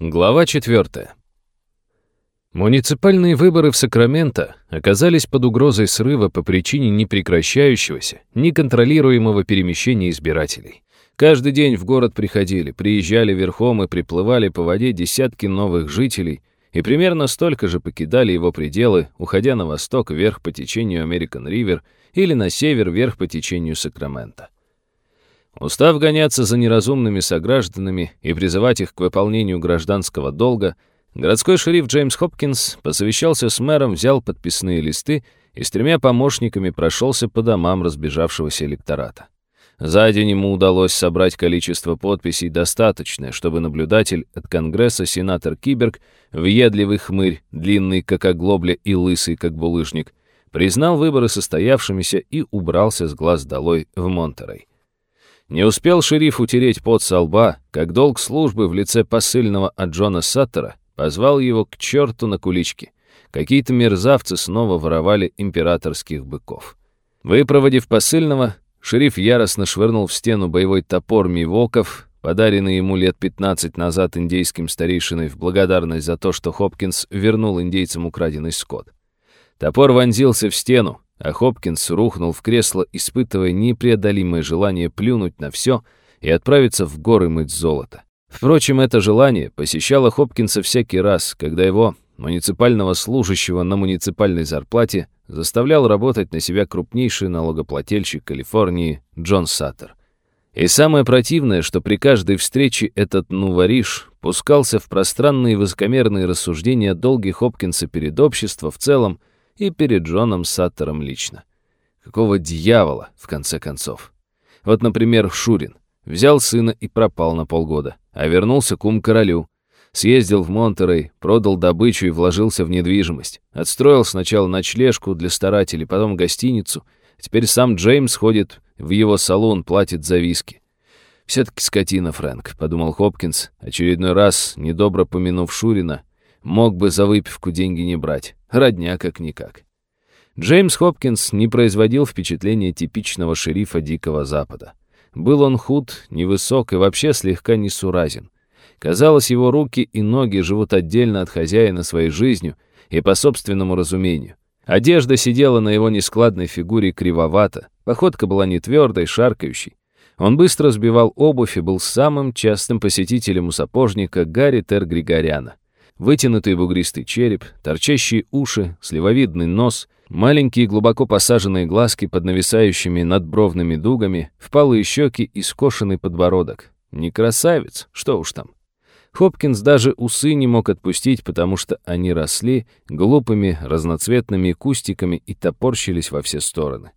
Глава 4. Муниципальные выборы в Сакраменто оказались под угрозой срыва по причине непрекращающегося, неконтролируемого перемещения избирателей. Каждый день в город приходили, приезжали верхом и приплывали по воде десятки новых жителей, и примерно столько же покидали его пределы, уходя на восток вверх по течению Американ-Ривер или на север вверх по течению Сакрамента. Устав гоняться за неразумными согражданами и призывать их к выполнению гражданского долга, городской шериф Джеймс Хопкинс посовещался с мэром, взял подписные листы и с тремя помощниками прошелся по домам разбежавшегося электората. За день ему удалось собрать количество подписей достаточное, чтобы наблюдатель от Конгресса сенатор Киберг, въедливый хмырь, длинный как оглобля и лысый как булыжник, признал выборы состоявшимися и убрался с глаз долой в Монтерей. Не успел шериф утереть пот со лба, как долг службы в лице посыльного от Джона Саттера позвал его к черту на куличке. Какие-то мерзавцы снова воровали императорских быков. Выпроводив посыльного, шериф яростно швырнул в стену боевой топор Мивоков, подаренный ему лет 15 назад индейским старейшиной в благодарность за то, что Хопкинс вернул индейцам украденный скот. Топор вонзился в стену, а Хопкинс рухнул в кресло, испытывая непреодолимое желание плюнуть на все и отправиться в горы мыть золото. Впрочем, это желание посещало Хопкинса всякий раз, когда его, муниципального служащего на муниципальной зарплате, заставлял работать на себя крупнейший налогоплательщик Калифорнии Джон Саттер. И самое противное, что при каждой встрече этот нувариш пускался в пространные высокомерные рассуждения о долге Хопкинса перед обществом в целом и перед Джоном Саттером лично. Какого дьявола, в конце концов? Вот, например, Шурин. Взял сына и пропал на полгода, а вернулся к ум-королю. Съездил в Монтерей, продал добычу и вложился в недвижимость. Отстроил сначала ночлежку для старателей, потом гостиницу. Теперь сам Джеймс ходит в его салон, платит за виски. «Все-таки скотина, Фрэнк», — подумал Хопкинс, очередной раз, недобро помянув Шурина, мог бы за выпивку деньги не брать. Родня как-никак. Джеймс Хопкинс не производил впечатления типичного шерифа Дикого Запада. Был он худ, невысок и вообще слегка несуразен. Казалось, его руки и ноги живут отдельно от хозяина своей жизнью и по собственному разумению. Одежда сидела на его нескладной фигуре кривовато, походка была не твердой, шаркающей. Он быстро сбивал обувь и был самым частым посетителем у сапожника Гарри Тер Григоряна. Вытянутый бугристый череп, торчащие уши, сливовидный нос, маленькие глубоко посаженные глазки под нависающими надбровными дугами, впалые щеки и скошенный подбородок. Не красавец, что уж там. Хопкинс даже усы не мог отпустить, потому что они росли глупыми разноцветными кустиками и топорщились во все стороны.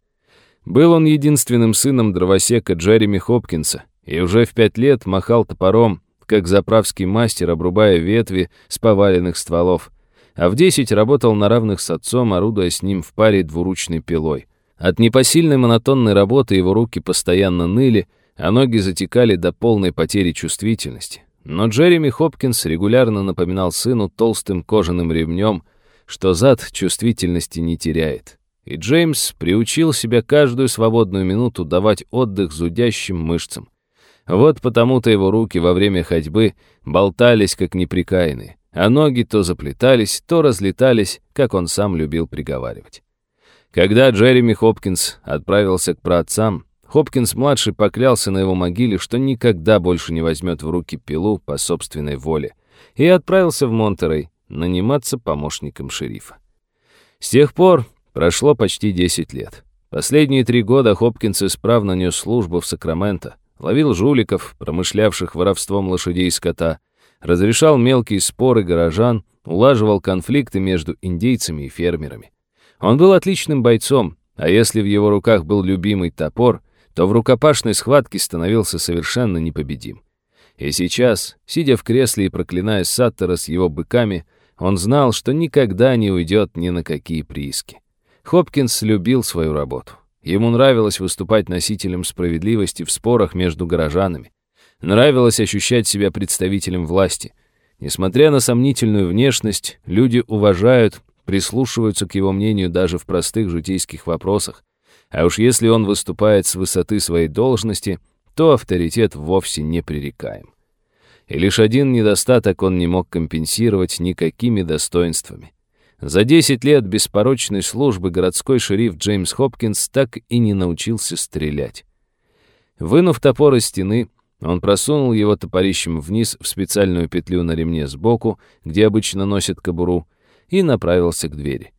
Был он единственным сыном дровосека Джереми Хопкинса, и уже в пять лет махал топором, как заправский мастер, обрубая ветви с поваленных стволов, а в десять работал на равных с отцом, орудуя с ним в паре двуручной пилой. От непосильной монотонной работы его руки постоянно ныли, а ноги затекали до полной потери чувствительности. Но Джереми Хопкинс регулярно напоминал сыну толстым кожаным ремнем, что зад чувствительности не теряет. И Джеймс приучил себя каждую свободную минуту давать отдых зудящим мышцам. Вот потому-то его руки во время ходьбы болтались, как неприкаянные, а ноги то заплетались, то разлетались, как он сам любил приговаривать. Когда Джереми Хопкинс отправился к праотцам, Хопкинс-младший поклялся на его могиле, что никогда больше не возьмет в руки пилу по собственной воле, и отправился в Монтерей наниматься помощником шерифа. С тех пор прошло почти 10 лет. Последние три года Хопкинс исправно нес службу в Сакраменто, ловил жуликов, промышлявших воровством лошадей и скота, разрешал мелкие споры горожан, улаживал конфликты между индейцами и фермерами. Он был отличным бойцом, а если в его руках был любимый топор, то в рукопашной схватке становился совершенно непобедим. И сейчас, сидя в кресле и проклиная Саттера с его быками, он знал, что никогда не уйдет ни на какие прииски. Хопкинс любил свою работу. Ему нравилось выступать носителем справедливости в спорах между горожанами. Нравилось ощущать себя представителем власти. Несмотря на сомнительную внешность, люди уважают, прислушиваются к его мнению даже в простых житейских вопросах. А уж если он выступает с высоты своей должности, то авторитет вовсе не пререкаем. и лишь один недостаток он не мог компенсировать никакими достоинствами. За 10 лет беспорочной службы городской шериф Джеймс Хопкинс так и не научился стрелять. Вынув топор из стены, он просунул его топорищем вниз в специальную петлю на ремне сбоку, где обычно носят кобуру, и направился к двери.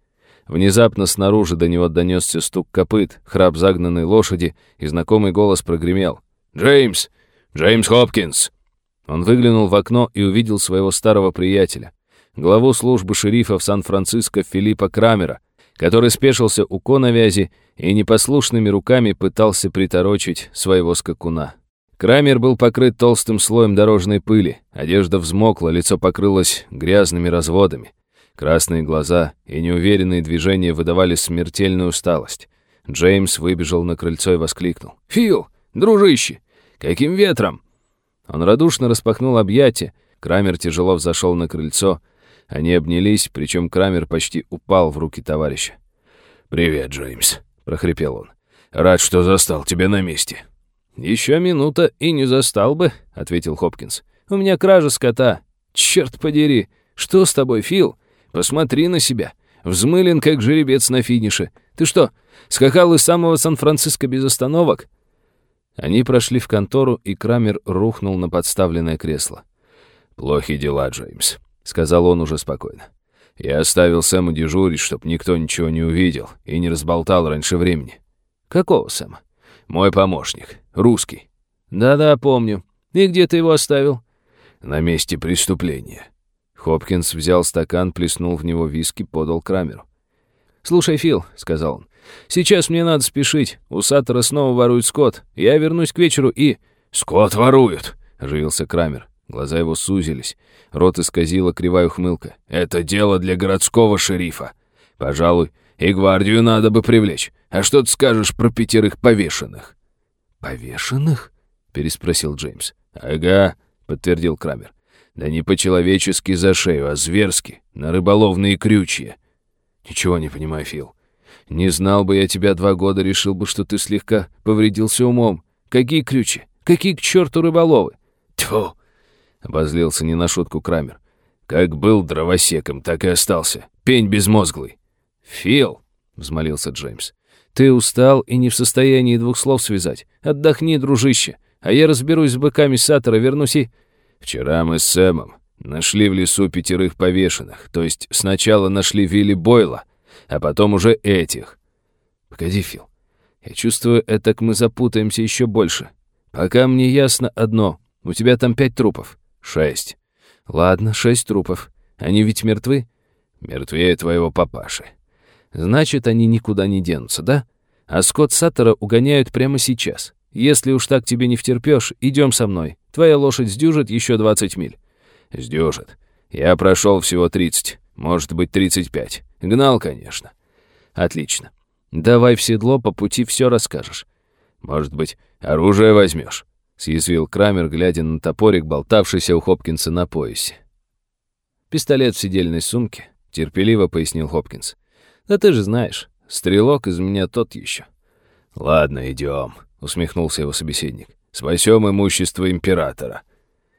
Внезапно снаружи до него донесся стук копыт, храп загнанной лошади, и знакомый голос прогремел. «Джеймс! Джеймс Хопкинс!» Он выглянул в окно и увидел своего старого приятеля, главу службы шерифа в Сан-Франциско Филиппа Крамера, который спешился у коновязи и непослушными руками пытался приторочить своего скакуна. Крамер был покрыт толстым слоем дорожной пыли, одежда взмокла, лицо покрылось грязными разводами. Красные глаза и неуверенные движения выдавали смертельную усталость. Джеймс выбежал на крыльцо и воскликнул. «Фил, дружище, каким ветром?» Он радушно распахнул объятия, Крамер тяжело взошел на крыльцо. Они обнялись, причем Крамер почти упал в руки товарища. «Привет, Джеймс», — прохрипел он. «Рад, что застал тебя на месте». «Еще минута и не застал бы», — ответил Хопкинс. «У меня кража скота. Черт подери! Что с тобой, Фил? Посмотри на себя. Взмылен, как жеребец на финише. Ты что, скакал из самого Сан-Франциско без остановок?» Они прошли в контору, и Крамер рухнул на подставленное кресло. «Плохи дела, Джеймс», — сказал он уже спокойно. «Я оставил Сэма дежурить, чтоб никто ничего не увидел и не разболтал раньше времени». «Какого Сэма?» «Мой помощник. Русский». «Да-да, помню. И где ты его оставил?» «На месте преступления». Хопкинс взял стакан, плеснул в него виски, подал Крамеру. «Слушай, Фил», — сказал он, — «сейчас мне надо спешить. У Саттера снова воруют скот. Я вернусь к вечеру и...» «Скот воруют», — оживился Крамер. Глаза его сузились. Рот исказила кривая ухмылка. «Это дело для городского шерифа. Пожалуй, и гвардию надо бы привлечь. А что ты скажешь про пятерых повешенных?» «Повешенных?» — переспросил Джеймс. «Ага», — подтвердил Крамер. «Да не по-человечески за шею, а зверски, на рыболовные крючья». «Ничего не понимаю, Фил. Не знал бы я тебя два года, решил бы, что ты слегка повредился умом. Какие крючи? Какие к черту рыболовы?» «Тьфу!» — обозлился не на шутку Крамер. «Как был дровосеком, так и остался. Пень безмозглый». «Фил!» — взмолился Джеймс. «Ты устал и не в состоянии двух слов связать. Отдохни, дружище, а я разберусь с быками Саттера, вернусь и...» «Вчера мы с Сэмом нашли в лесу пятерых повешенных, то есть сначала нашли Вилли Бойла, а потом уже этих». «Погоди, Фил, я чувствую, это мы запутаемся еще больше. Пока мне ясно одно, у тебя там пять трупов». «Шесть». «Ладно, шесть трупов. Они ведь мертвы?» «Мертвее твоего папаши». Значит, они никуда не денутся, да? А Скотт Саттера угоняют прямо сейчас. Если уж так тебе не втерпёшь, идем со мной. Твоя лошадь сдюжит еще 20 миль. Сдюжит. Я прошел всего 30, может быть, 35. Гнал, конечно. Отлично. Давай в седло, по пути все расскажешь. Может быть, оружие возьмешь? Съязвил Крамер, глядя на топорик, болтавшийся у Хопкинса на поясе. Пистолет в сидельной сумке, терпеливо пояснил Хопкинс. Да ты же знаешь, стрелок из меня тот еще. Ладно, идем, усмехнулся его собеседник. Спасем имущество императора.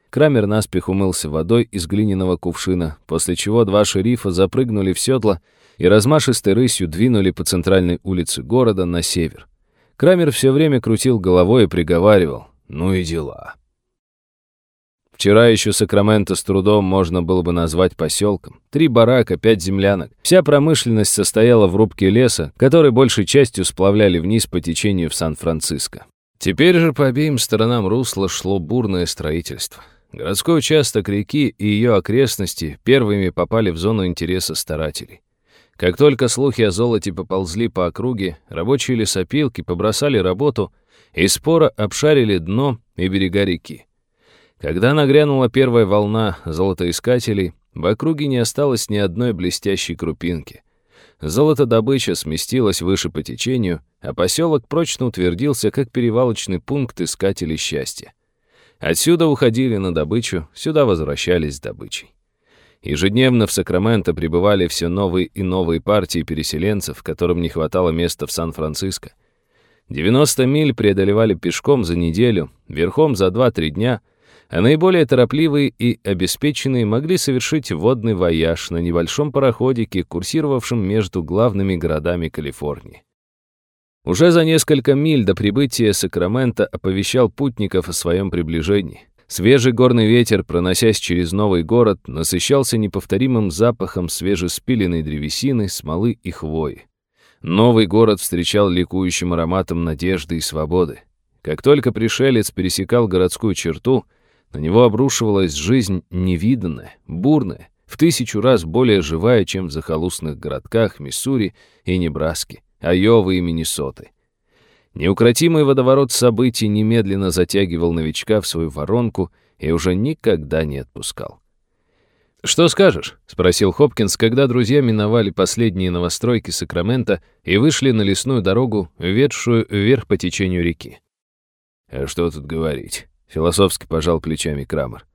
Крамер наспех умылся водой из глиняного кувшина, после чего два шерифа запрыгнули в седло и размашистой рысью двинули по центральной улице города на север. Крамер все время крутил головой и приговаривал «Ну и дела». Вчера еще Сакраменто с трудом можно было бы назвать поселком. Три барака, пять землянок. Вся промышленность состояла в рубке леса, который большей частью сплавляли вниз по течению в Сан-Франциско. Теперь же по обеим сторонам русла шло бурное строительство. Городской участок реки и ее окрестности первыми попали в зону интереса старателей. Как только слухи о золоте поползли по округе, рабочие лесопилки побросали работу и споро обшарили дно и берега реки. Когда нагрянула первая волна золотоискателей, в округе не осталось ни одной блестящей крупинки. Золотодобыча сместилась выше по течению, а поселок прочно утвердился как перевалочный пункт искателей счастья. Отсюда уходили на добычу, сюда возвращались с добычей. Ежедневно в Сакраменто прибывали все новые и новые партии переселенцев, которым не хватало места в Сан-Франциско. 90 миль преодолевали пешком за неделю, верхом за 2-3 дня — а наиболее торопливые и обеспеченные могли совершить водный вояж на небольшом пароходике, курсировавшем между главными городами Калифорнии. Уже за несколько миль до прибытия Сакрамента оповещал путников о своем приближении. Свежий горный ветер, проносясь через новый город, насыщался неповторимым запахом свежеспиленной древесины, смолы и хвои. Новый город встречал ликующим ароматом надежды и свободы. Как только пришелец пересекал городскую черту, на него обрушивалась жизнь невиданная, бурная, в тысячу раз более живая, чем в захолустных городках Миссури и Небраски, Айовы и Миннесоты. Неукротимый водоворот событий немедленно затягивал новичка в свою воронку и уже никогда не отпускал. «Что скажешь?» — спросил Хопкинс, когда друзья миновали последние новостройки Сакрамента и вышли на лесную дорогу, ведшую вверх по течению реки. «А что тут говорить?» — философски пожал плечами Крамер.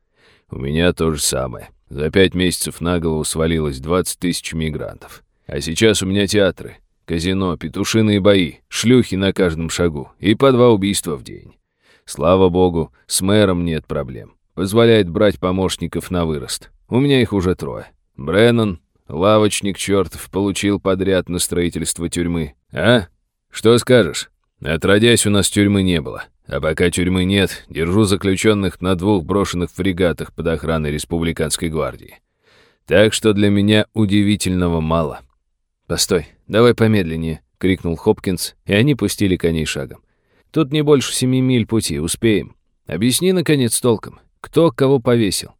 «У меня то же самое. За пять месяцев на голову свалилось 20 тысяч мигрантов. А сейчас у меня театры, Казино, петушиные бои, шлюхи на каждом шагу и по два убийства в день. Слава богу, с мэром нет проблем. Позволяет брать помощников на вырост. У меня их уже трое. Бреннан, лавочник чертов, получил подряд на строительство тюрьмы. А? Что скажешь? Отродясь, у нас тюрьмы не было. А пока тюрьмы нет, держу заключенных на двух брошенных фрегатах под охраной Республиканской гвардии. Так что для меня удивительного мало. «Постой, давай помедленнее», — крикнул Хопкинс, и они пустили коней шагом. «Тут не больше семи миль пути, успеем. Объясни, наконец, толком, кто кого повесил?»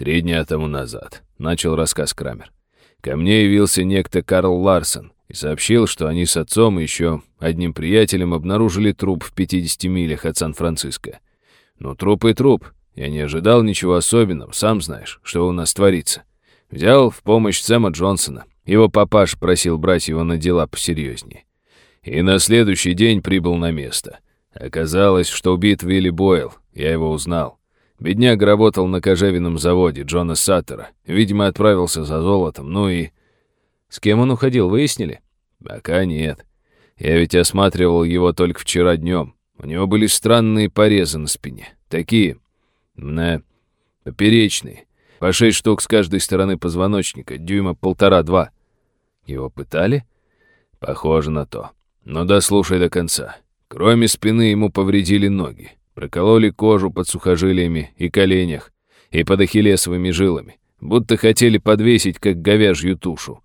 «Три дня тому назад», — начал рассказ Крамер. «Ко мне явился некто Карл Ларсон и сообщил, что они с отцом и еще одним приятелем обнаружили труп в 50 милях от Сан-Франциско. Ну, труп и труп. Я не ожидал ничего особенного, сам знаешь, что у нас творится. Взял в помощь Сэма Джонсона, его папаш просил брать его на дела посерьезнее. И на следующий день прибыл на место. Оказалось, что убит Вилли Бойл, я его узнал. Бедняк работал на кожевенном заводе Джона Саттера. Видимо, отправился за золотом, ну и... С кем он уходил, выяснили? Пока нет. Я ведь осматривал его только вчера днем. У него были странные порезы на спине. Такие, на поперечные. По шесть штук с каждой стороны позвоночника, дюйма полтора-два. Его пытали? Похоже на то. Но дослушай до конца. Кроме спины ему повредили ноги. Прокололи кожу под сухожилиями и коленях, и под ахиллесовыми жилами. Будто хотели подвесить, как говяжью тушу.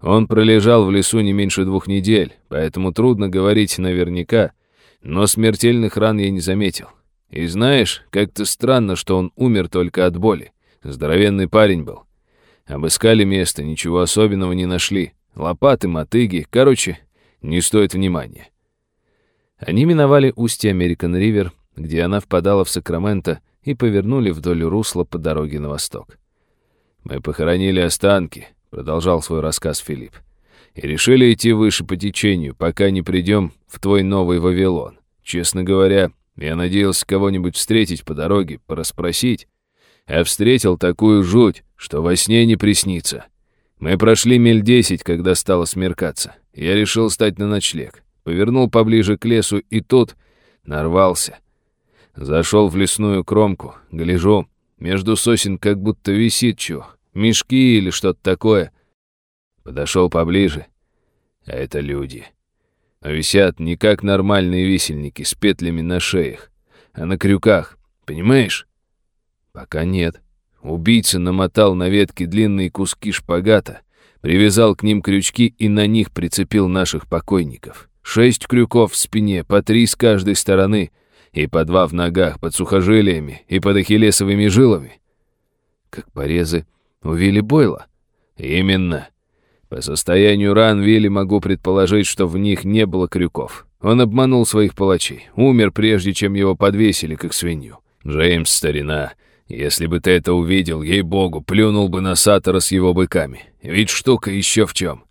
Он пролежал в лесу не меньше двух недель, поэтому трудно говорить наверняка, но смертельных ран я не заметил. И знаешь, как-то странно, что он умер только от боли. Здоровенный парень был. Обыскали место, ничего особенного не нашли. Лопаты, мотыги, короче, не стоит внимания. Они миновали устье Американ-Ривер, где она впадала в Сакраменто, и повернули вдоль русла по дороге на восток. «Мы похоронили останки», — продолжал свой рассказ Филипп, «и решили идти выше по течению, пока не придем в твой новый Вавилон. Честно говоря, я надеялся кого-нибудь встретить по дороге, порасспросить, а встретил такую жуть, что во сне не приснится. Мы прошли миль десять, когда стало смеркаться. Я решил стать на ночлег. Повернул поближе к лесу и тут нарвался. Зашел в лесную кромку, гляжу, между сосен как будто висит чё, мешки или что-то такое. Подошел поближе, а это люди. А висят не как нормальные висельники с петлями на шеях, а на крюках, понимаешь? Пока нет. Убийца намотал на ветки длинные куски шпагата, привязал к ним крючки и на них прицепил наших покойников. Шесть крюков в спине, по три с каждой стороны, и по два в ногах, под сухожилиями и под ахиллесовыми жилами. Как порезы у Вилли Бойла. Именно. По состоянию ран Вилли могу предположить, что в них не было крюков. Он обманул своих палачей, умер прежде, чем его подвесили, как свинью. Джеймс, старина, если бы ты это увидел, ей-богу, плюнул бы на Сатора с его быками. Ведь штука еще в чем.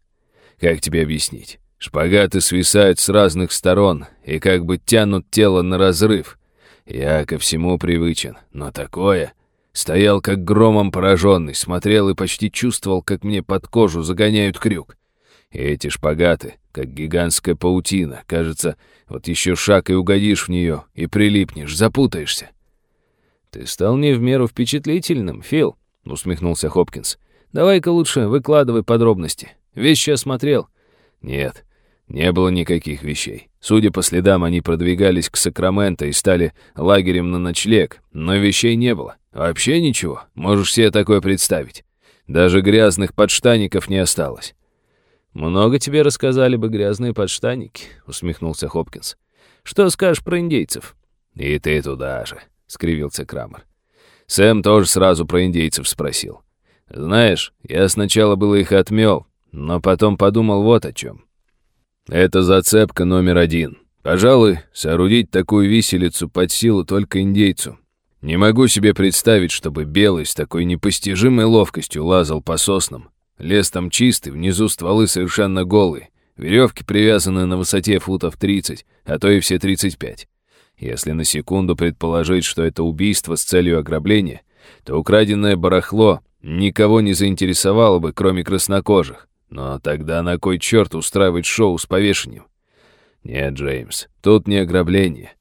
Как тебе объяснить? Шпагаты свисают с разных сторон и как бы тянут тело на разрыв. Я ко всему привычен, но такое... Стоял как громом пораженный, смотрел и почти чувствовал, как мне под кожу загоняют крюк. И эти шпагаты, как гигантская паутина, кажется, вот еще шаг и угодишь в нее, и прилипнешь, запутаешься. «Ты стал не в меру впечатлительным, Фил», — усмехнулся Хопкинс. «Давай-ка лучше выкладывай подробности. Вещи осмотрел». «Нет, не было никаких вещей. Судя по следам, они продвигались к Сакраменто и стали лагерем на ночлег, но вещей не было. Вообще ничего, можешь себе такое представить. Даже грязных подштаников не осталось. «Много тебе рассказали бы грязные подштаники», — усмехнулся Хопкинс. «Что скажешь про индейцев?» «И ты туда же», — скривился Крамер. Сэм тоже сразу про индейцев спросил. «Знаешь, я сначала было их отмел, но потом подумал вот о чем. Это зацепка номер один. Пожалуй, соорудить такую виселицу под силу только индейцу. Не могу себе представить, чтобы белый с такой непостижимой ловкостью лазал по соснам. Лес там чистый, внизу стволы совершенно голые. Веревки привязаны на высоте футов 30, а то и все 35. Если на секунду предположить, что это убийство с целью ограбления, то украденное барахло никого не заинтересовало бы, кроме краснокожих. Но тогда на кой черт устраивать шоу с повешением? Нет, Джеймс, тут не ограбление.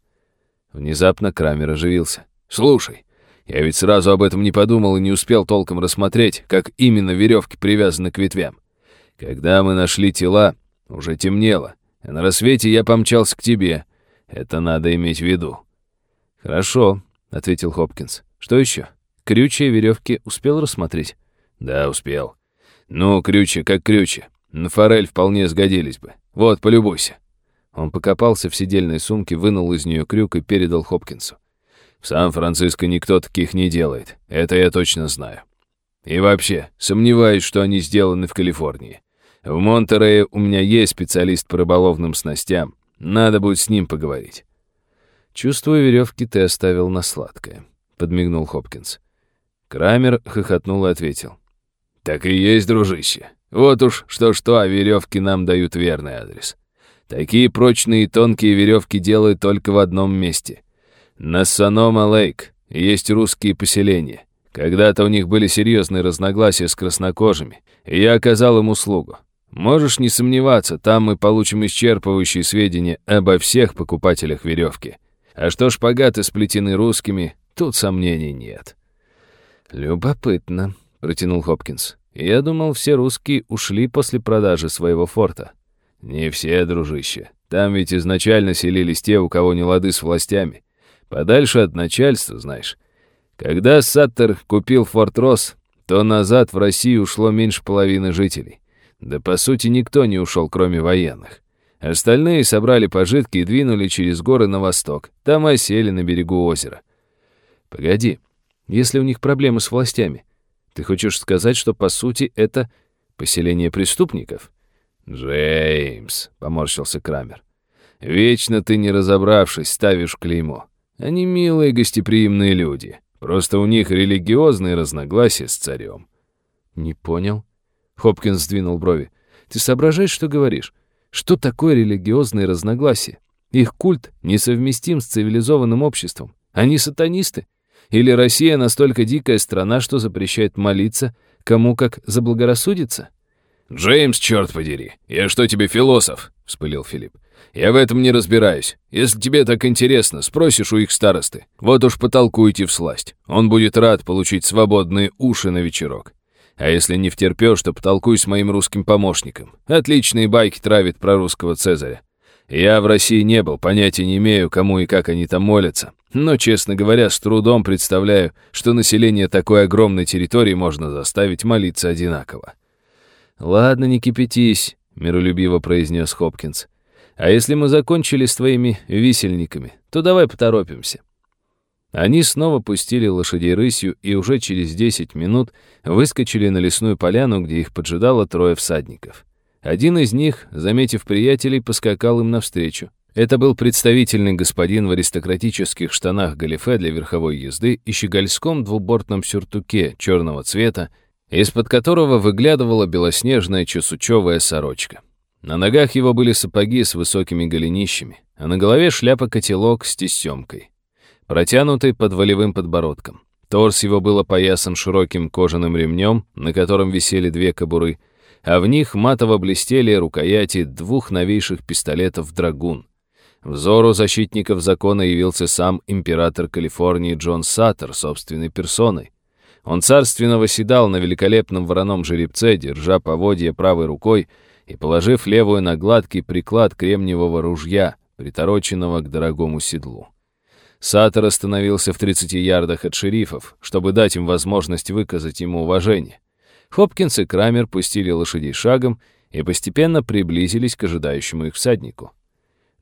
Внезапно Крамер оживился. Слушай, я ведь сразу об этом не подумал и не успел толком рассмотреть, как именно веревки привязаны к ветвям. Когда мы нашли тела, уже темнело, а на рассвете я помчался к тебе. Это надо иметь в виду. Хорошо, ответил Хопкинс. Что еще? Крючья веревки успел рассмотреть? Да, успел. «Ну, крючи, как крючи. На форель вполне сгодились бы. Вот, полюбуйся». Он покопался в сидельной сумке, вынул из нее крюк и передал Хопкинсу. «В Сан-Франциско никто таких не делает. Это я точно знаю. И вообще, сомневаюсь, что они сделаны в Калифорнии. В Монтерее у меня есть специалист по рыболовным снастям. Надо будет с ним поговорить». «Чувствую, веревки ты оставил на сладкое», — подмигнул Хопкинс. Крамер хохотнул и ответил. «Так и есть, дружище. Вот уж что-что, а веревки нам дают верный адрес. Такие прочные и тонкие веревки делают только в одном месте. На Санома-Лейк есть русские поселения. Когда-то у них были серьезные разногласия с краснокожими, и я оказал им услугу. Можешь не сомневаться, там мы получим исчерпывающие сведения обо всех покупателях веревки. А что шпагаты сплетены русскими, тут сомнений нет». «Любопытно», протянул Хопкинс. «Я думал, все русские ушли после продажи своего форта». «Не все, дружище. Там ведь изначально селились те, у кого не лады с властями. Подальше от начальства, знаешь. Когда Саттер купил Форт Росс, то назад в Россию ушло меньше половины жителей. Да по сути никто не ушел, кроме военных. Остальные собрали пожитки и двинули через горы на восток. Там осели на берегу озера. Погоди, если у них проблемы с властями, ты хочешь сказать, что по сути это поселение преступников? Джеймс, поморщился Крамер. Вечно ты, не разобравшись, ставишь клеймо. Они милые гостеприимные люди. Просто у них религиозные разногласия с царем. Не понял. Хопкинс сдвинул брови. Ты соображаешь, что говоришь? Что такое религиозные разногласия? Их культ несовместим с цивилизованным обществом. Они сатанисты. Или Россия настолько дикая страна, что запрещает молиться, кому как заблагорассудится? «Джеймс, черт подери, я что тебе философ?» — вспылил Филипп. «Я в этом не разбираюсь. Если тебе так интересно, спросишь у их старосты. Вот уж потолкуйте всласть. Он будет рад получить свободные уши на вечерок. А если не втерпешь, то потолкуй с моим русским помощником. Отличные байки травит про русского Цезаря. Я в России не был, понятия не имею, кому и как они там молятся. Но, честно говоря, с трудом представляю, что население такой огромной территории можно заставить молиться одинаково. «Ладно, не кипятись», — миролюбиво произнес Хопкинс. «А если мы закончили с твоими висельниками, то давай поторопимся». Они снова пустили лошадей рысью и уже через десять минут выскочили на лесную поляну, где их поджидало трое всадников. Один из них, заметив приятелей, поскакал им навстречу. Это был представительный господин в аристократических штанах галифе для верховой езды и щегольском двубортном сюртуке черного цвета, из-под которого выглядывала белоснежная чесучевая сорочка. На ногах его были сапоги с высокими голенищами, а на голове шляпа-котелок с тесемкой, протянутый под волевым подбородком. Торс его был опоясан широким кожаным ремнем, на котором висели две кобуры, а в них матово блестели рукояти двух новейших пистолетов «Драгун», Взору защитников закона явился сам император Калифорнии Джон Саттер собственной персоной. Он царственно восседал на великолепном вороном жеребце, держа поводья правой рукой и положив левую на гладкий приклад кремниевого ружья, притороченного к дорогому седлу. Саттер остановился в 30 ярдах от шерифов, чтобы дать им возможность выказать ему уважение. Хопкинс и Крамер пустили лошадей шагом и постепенно приблизились к ожидающему их всаднику.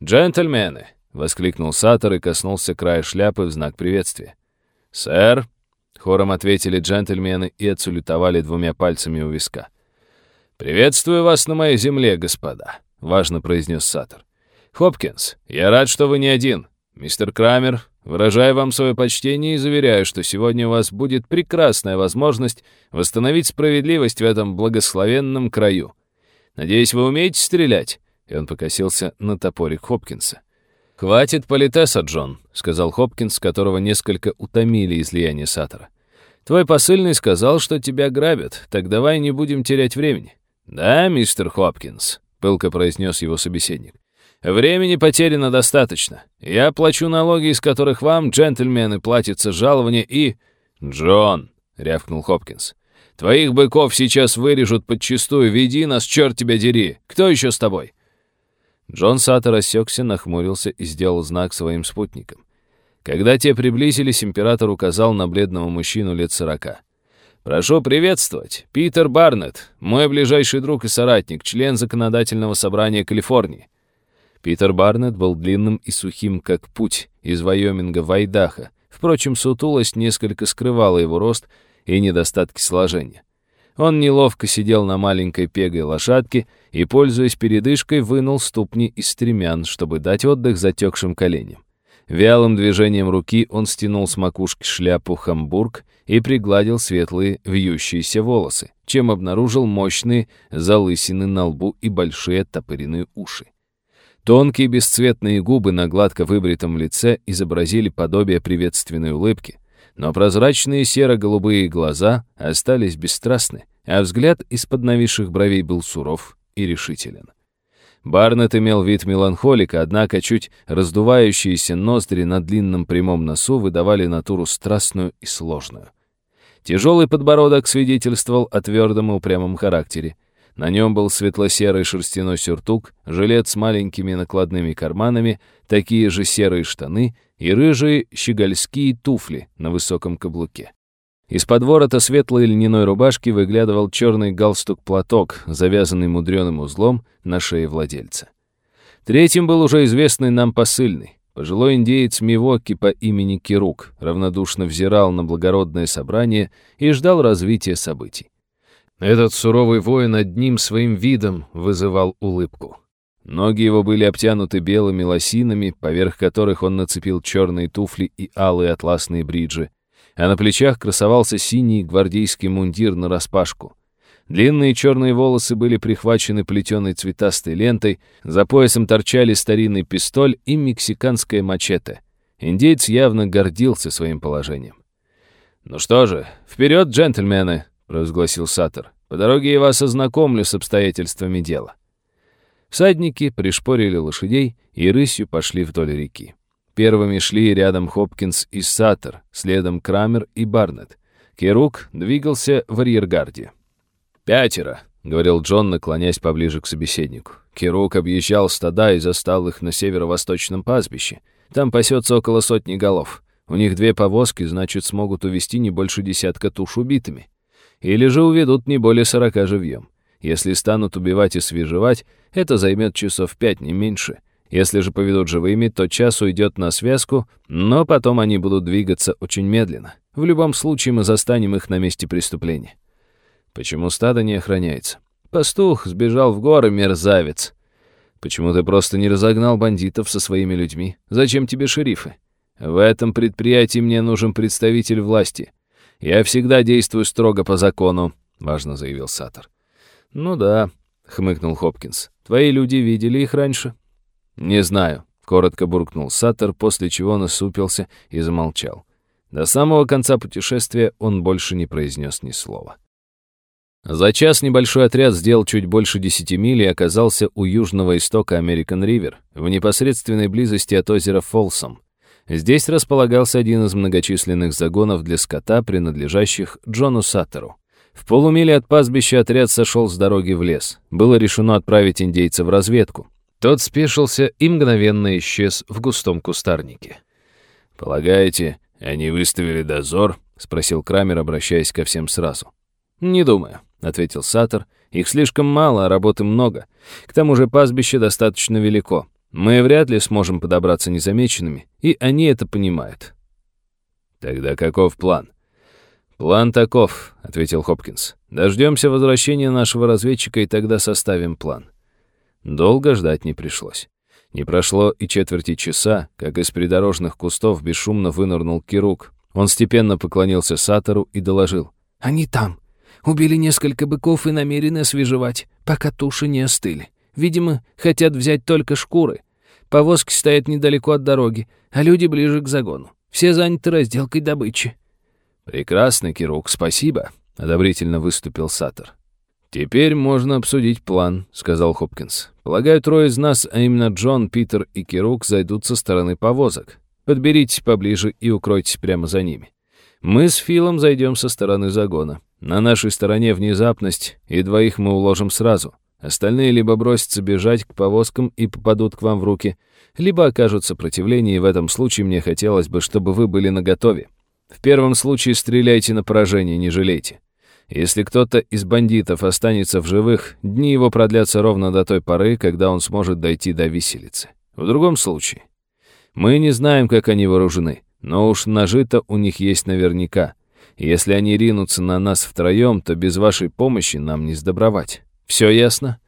«Джентльмены!» — воскликнул Саттер и коснулся края шляпы в знак приветствия. «Сэр!» — хором ответили джентльмены и отсулютовали двумя пальцами у виска. «Приветствую вас на моей земле, господа», — важно произнес Саттер. «Хопкинс, я рад, что вы не один. Мистер Крамер, Выражаю вам свое почтение и заверяю, что сегодня у вас будет прекрасная возможность восстановить справедливость в этом благословенном краю. Надеюсь, вы умеете стрелять?» И он покосился на топорик Хопкинса. «Хватит политеса, Джон», — сказал Хопкинс, которого несколько утомили излияния Саттера. «Твой посыльный сказал, что тебя грабят, так давай не будем терять времени». «Да, мистер Хопкинс», — пылко произнес его собеседник. Времени потеряно достаточно. Я плачу налоги, из которых вам, джентльмены, платится жалование и...» «Джон», — рявкнул Хопкинс, — «твоих быков сейчас вырежут подчистую. Веди нас, черт тебя дери. Кто еще с тобой?» Джон Саттер рассекся, нахмурился и сделал знак своим спутникам. Когда те приблизились, император указал на бледного мужчину лет сорока. «Прошу приветствовать, Питер Барнетт, мой ближайший друг и соратник, член Законодательного собрания Калифорнии. Питер Барнетт был длинным и сухим, как путь из Вайоминга в Айдахо. Впрочем, сутулость несколько скрывала его рост и недостатки сложения. Он неловко сидел на маленькой пегой лошадке и, пользуясь передышкой, вынул ступни из стремян, чтобы дать отдых затекшим коленям. Вялым движением руки он стянул с макушки шляпу хамбург и пригладил светлые вьющиеся волосы, чем обнаружил мощные залысины на лбу и большие оттопыренные уши. Тонкие бесцветные губы на гладко выбритом лице изобразили подобие приветственной улыбки, но прозрачные серо-голубые глаза остались бесстрастны, а взгляд из-под нависших бровей был суров и решителен. Барнетт имел вид меланхолика, однако чуть раздувающиеся ноздри на длинном прямом носу выдавали натуру страстную и сложную. Тяжелый подбородок свидетельствовал о твердом и упрямом характере. На нем был светло-серый шерстяной сюртук, жилет с маленькими накладными карманами, такие же серые штаны и рыжие щегольские туфли на высоком каблуке. Из-под ворота светлой льняной рубашки выглядывал черный галстук-платок, завязанный мудреным узлом на шее владельца. Третьим был уже известный нам посыльный. Пожилой индеец Мивоки по имени Кирук равнодушно взирал на благородное собрание и ждал развития событий. Этот суровый воин одним своим видом вызывал улыбку. Ноги его были обтянуты белыми лосинами, поверх которых он нацепил черные туфли и алые атласные бриджи, а на плечах красовался синий гвардейский мундир нараспашку. Длинные черные волосы были прихвачены плетеной цветастой лентой, за поясом торчали старинный пистоль и мексиканское мачете. Индейец явно гордился своим положением. «Ну что же, вперед, джентльмены!» провозгласил Саттер. «По дороге я вас ознакомлю с обстоятельствами дела». Всадники пришпорили лошадей и рысью пошли вдоль реки. Первыми шли рядом Хопкинс и Саттер, следом Крамер и Барнетт. Керук двигался в арьергарде. «Пятеро», — говорил Джон, наклоняясь поближе к собеседнику. Керук объезжал стада и застал их на северо-восточном пастбище. Там пасется около сотни голов. У них две повозки, значит, смогут увезти не больше десятка туш убитыми. Или же уведут не более сорока живьем. Если станут убивать и свежевать, это займет часов пять, не меньше. Если же поведут живыми, то час уйдет на связку, но потом они будут двигаться очень медленно. В любом случае мы застанем их на месте преступления. Почему стадо не охраняется? Пастух сбежал в горы, мерзавец. Почему ты просто не разогнал бандитов со своими людьми? Зачем тебе шерифы? В этом предприятии мне нужен представитель власти. «Я всегда действую строго по закону», — важно заявил Саттер. «Ну да», — хмыкнул Хопкинс. «Твои люди видели их раньше?» «Не знаю», — коротко буркнул Саттер, после чего насупился и замолчал. До самого конца путешествия он больше не произнес ни слова. За час небольшой отряд сделал чуть больше 10 миль и оказался у южного истока Американ Ривер, в непосредственной близости от озера Фолсом. Здесь располагался один из многочисленных загонов для скота, принадлежащих Джону Саттеру. В полумиле от пастбища отряд сошел с дороги в лес. Было решено отправить индейца в разведку. Тот спешился и мгновенно исчез в густом кустарнике. «Полагаете, они выставили дозор?» — спросил Крамер, обращаясь ко всем сразу. «Не думаю», — ответил Саттер. «Их слишком мало, а работы много. К тому же пастбище достаточно велико. Мы вряд ли сможем подобраться незамеченными, и они это понимают». «Тогда каков план?» «План таков», — ответил Хопкинс. «Дождемся возвращения нашего разведчика, и тогда составим план». Долго ждать не пришлось. Не прошло и четверти часа, как из придорожных кустов бесшумно вынырнул Кирук. Он степенно поклонился Сатору и доложил. «Они там. Убили несколько быков и намерены освежевать, пока туши не остыли. Видимо, хотят взять только шкуры. Повозки стоят недалеко от дороги, а люди ближе к загону. Все заняты разделкой добычи». «Прекрасно, Кирук, спасибо», — одобрительно выступил Сатор. «Теперь можно обсудить план», — сказал Хопкинс. «Полагаю, трое из нас, а именно Джон, Питер и Кирук, зайдут со стороны повозок. Подберитесь поближе и укройтесь прямо за ними. Мы с Филом зайдем со стороны загона. На нашей стороне внезапность, и двоих мы уложим сразу. Остальные либо бросятся бежать к повозкам и попадут к вам в руки, либо окажут сопротивление, и в этом случае мне хотелось бы, чтобы вы были наготове. В первом случае стреляйте на поражение, не жалейте. Если кто-то из бандитов останется в живых, дни его продлятся ровно до той поры, когда он сможет дойти до виселицы. В другом случае, мы не знаем, как они вооружены, но уж нажито у них есть наверняка. Если они ринутся на нас втроем, то без вашей помощи нам не сдобровать. Все ясно?»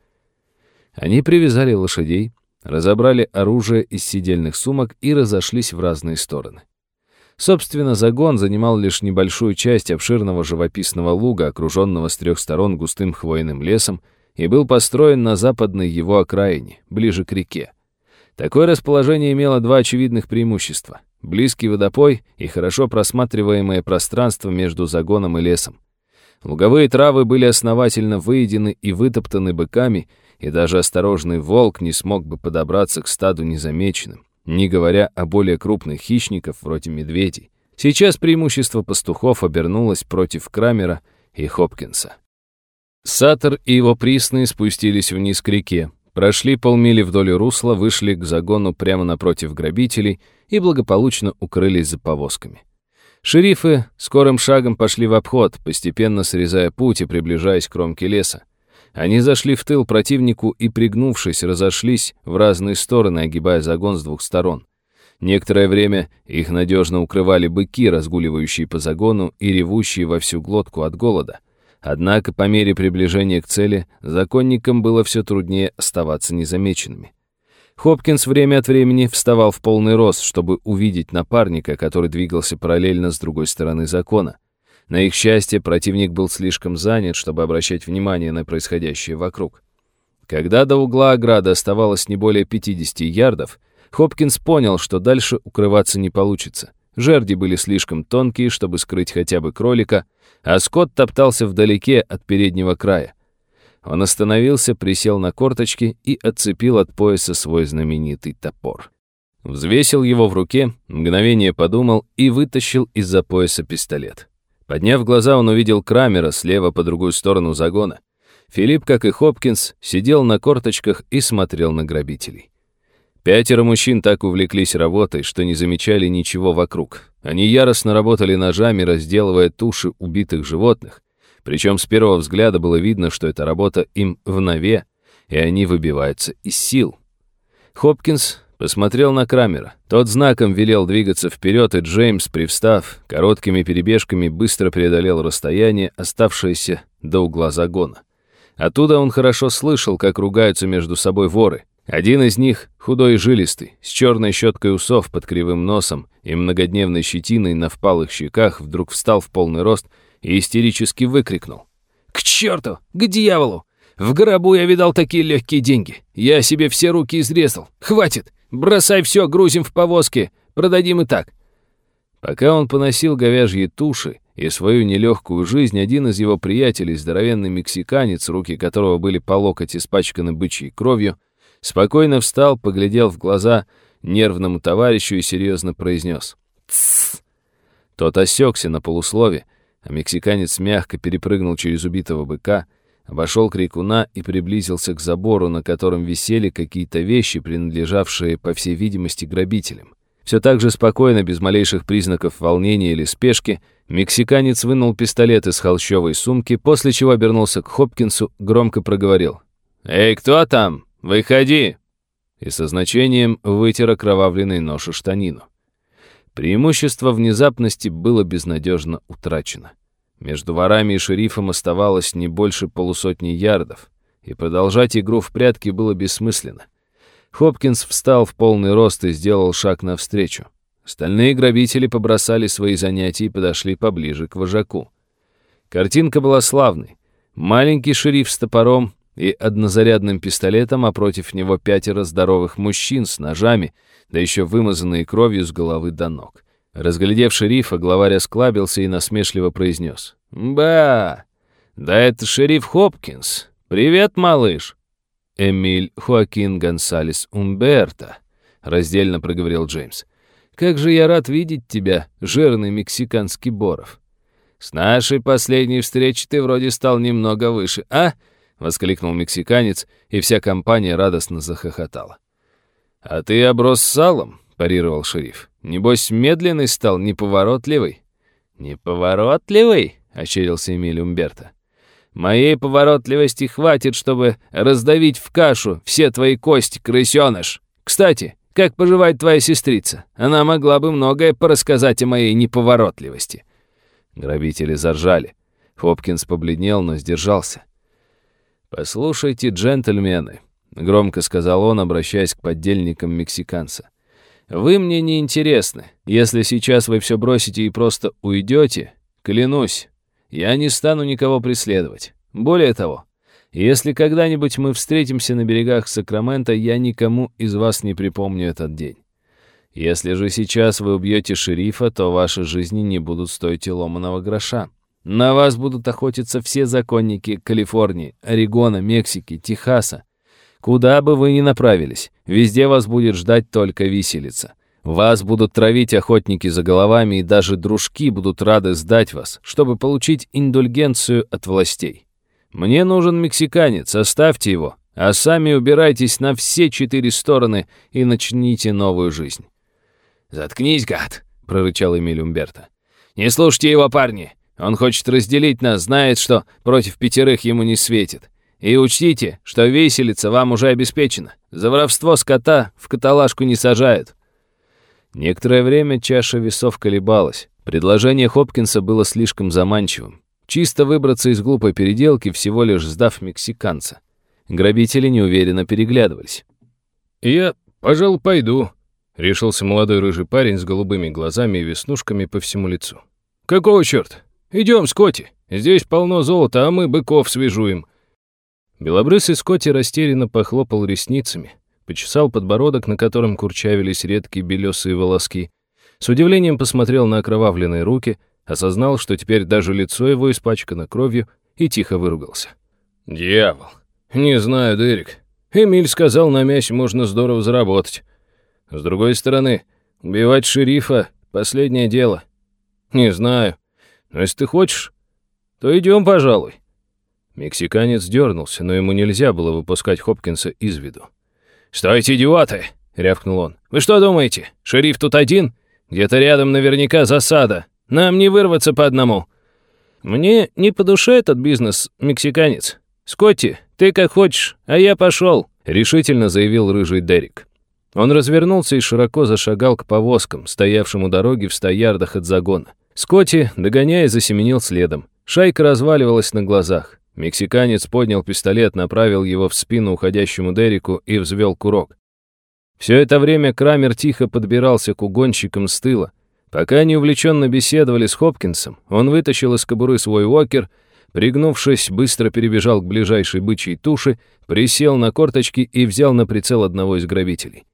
Они привязали лошадей, разобрали оружие из сидельных сумок и разошлись в разные стороны. Собственно, загон занимал лишь небольшую часть обширного живописного луга, окруженного с трех сторон густым хвойным лесом, и был построен на западной его окраине, ближе к реке. Такое расположение имело два очевидных преимущества близкий водопой и хорошо просматриваемое пространство между загоном и лесом. Луговые травы были основательно выедены и вытоптаны быками, и даже осторожный волк не смог бы подобраться к стаду незамеченным, не говоря о более крупных хищников вроде медведей. Сейчас преимущество пастухов обернулось против Крамера и Хопкинса. Саттер и его присные спустились вниз к реке, Прошли полмили вдоль русла, вышли к загону прямо напротив грабителей и благополучно укрылись за повозками. Шерифы скорым шагом пошли в обход, постепенно срезая путь и приближаясь к кромке леса. Они зашли в тыл противнику и, пригнувшись, разошлись в разные стороны, огибая загон с двух сторон. Некоторое время их надежно укрывали быки, разгуливающие по загону и ревущие во всю глотку от голода — Однако по мере приближения к цели законникам было все труднее оставаться незамеченными. Хопкинс время от времени вставал в полный рост, чтобы увидеть напарника, который двигался параллельно с другой стороны закона. На их счастье, противник был слишком занят, чтобы обращать внимание на происходящее вокруг. Когда до угла ограды оставалось не более 50 ярдов, Хопкинс понял, что дальше укрываться не получится. Жерди были слишком тонкие, чтобы скрыть хотя бы кролика, а Скотт топтался вдалеке от переднего края. Он остановился, присел на корточки и отцепил от пояса свой знаменитый топор. Взвесил его в руке, мгновение подумал и вытащил из-за пояса пистолет. Подняв глаза, он увидел Крамера слева по другую сторону загона. Филипп, как и Хопкинс, сидел на корточках и смотрел на грабителей. Пятеро мужчин так увлеклись работой, что не замечали ничего вокруг. Они яростно работали ножами, разделывая туши убитых животных. Причем с первого взгляда было видно, что эта работа им в нове, и они выбиваются из сил. Хопкинс посмотрел на Крамера. Тот знаком велел двигаться вперед, и Джеймс, привстав, короткими перебежками быстро преодолел расстояние, оставшееся до угла загона. Оттуда он хорошо слышал, как ругаются между собой воры. Один из них, худой и жилистый, с черной щеткой усов под кривым носом и многодневной щетиной на впалых щеках, вдруг встал в полный рост и истерически выкрикнул. «К черту! К дьяволу! В гробу я видал такие легкие деньги. Я себе все руки изрезал. Хватит! Бросай все, грузим в повозки. Продадим и так». Пока он поносил говяжьи туши и свою нелегкую жизнь один из его приятелей, здоровенный мексиканец, руки которого были по локоть испачканы бычьей кровью, спокойно встал, поглядел в глаза нервному товарищу и серьезно произнес «Тссс». Тот осекся на полуслове, а мексиканец мягко перепрыгнул через убитого быка, обошел крикуна и приблизился к забору, на котором висели какие-то вещи, принадлежавшие, по всей видимости, грабителям. Все так же спокойно, без малейших признаков волнения или спешки, мексиканец вынул пистолет из холщовой сумки, после чего обернулся к Хопкинсу, громко проговорил. «Эй, кто там? Выходи!» И со значением вытер окровавленный нож и штанину. Преимущество внезапности было безнадежно утрачено. Между ворами и шерифом оставалось не больше полусотни ярдов, и продолжать игру в прятки было бессмысленно. Хопкинс встал в полный рост и сделал шаг навстречу. Остальные грабители побросали свои занятия и подошли поближе к вожаку. Картинка была славной. Маленький шериф с топором и однозарядным пистолетом, а против него пятеро здоровых мужчин с ножами, да еще вымазанные кровью с головы до ног. Разглядев шерифа, главарь осклабился и насмешливо произнес. «Ба! Да это шериф Хопкинс! Привет, малыш!» «Эмиль Хоакин Гонсалес Умберто», — раздельно проговорил Джеймс. «Как же я рад видеть тебя, жирный мексиканский Боров!» «С нашей последней встречи ты вроде стал немного выше, а?» — воскликнул мексиканец, и вся компания радостно захохотала. «А ты оброс салом?» — парировал шериф. «Небось, медленный стал, неповоротливый?» «Неповоротливый?» — ощерился Эмиль Умберто. Моей поворотливости хватит, чтобы раздавить в кашу все твои кости, крысёныш. Кстати, как поживает твоя сестрица? Она могла бы многое порассказать о моей неповоротливости». Грабители заржали. Хопкинс побледнел, но сдержался. «Послушайте, джентльмены», — громко сказал он, обращаясь к поддельникам мексиканца. «Вы мне не интересны. Если сейчас вы все бросите и просто уйдете, клянусь, я не стану никого преследовать. Более того, если когда-нибудь мы встретимся на берегах Сакрамента, я никому из вас не припомню этот день. Если же сейчас вы убьете шерифа, то ваши жизни не будут стоить и ломаного гроша. На вас будут охотиться все законники Калифорнии, Орегона, Мексики, Техаса. Куда бы вы ни направились, везде вас будет ждать только виселица. Вас будут травить охотники за головами, и даже дружки будут рады сдать вас, чтобы получить индульгенцию от властей. Мне нужен мексиканец, оставьте его, а сами убирайтесь на все четыре стороны и начните новую жизнь». «Заткнись, гад!» — прорычал Эмиль Умберто. «Не слушайте его, парни! Он хочет разделить нас, знает, что против пятерых ему не светит. И учтите, что веселица вам уже обеспечена. За воровство скота в каталажку не сажают». Некоторое время чаша весов колебалась. Предложение Хопкинса было слишком заманчивым. Чисто выбраться из глупой переделки, всего лишь сдав мексиканца. Грабители неуверенно переглядывались. «Я, пожалуй, пойду», — решился молодой рыжий парень с голубыми глазами и веснушками по всему лицу. «Какого черта? Идем, Скотти. Здесь полно золота, а мы быков свежуем». Белобрысый Скотти растерянно похлопал ресницами почесал подбородок, на котором курчавились редкие белесые волоски, с удивлением посмотрел на окровавленные руки, осознал, что теперь даже лицо его испачкано кровью, и тихо выругался. «Дьявол! Не знаю, Дерек. Эмиль сказал, на мясе можно здорово заработать. С другой стороны, убивать шерифа — последнее дело. Не знаю. Но если ты хочешь, то идем, пожалуй». Мексиканец дернулся, но ему нельзя было выпускать Хопкинса из виду. «Стойте, идиоты!» — рявкнул он. «Вы что думаете, шериф тут один? Где-то рядом наверняка засада. Нам не вырваться по одному». «Мне не по душе этот бизнес, мексиканец. Скотти, ты как хочешь, а я пошел», — решительно заявил рыжий Дерек. Он развернулся и широко зашагал к повозкам, стоявшим у дороги в ста ярдах от загона. Скотти, догоняя, засеменил следом. Шайка разваливалась на глазах. Мексиканец поднял пистолет, направил его в спину уходящему Дереку и взвел курок. Все это время Крамер тихо подбирался к угонщикам с тыла. Пока они увлеченно беседовали с Хопкинсом, он вытащил из кобуры свой уокер, пригнувшись, быстро перебежал к ближайшей бычьей туше, присел на корточки и взял на прицел одного из грабителей.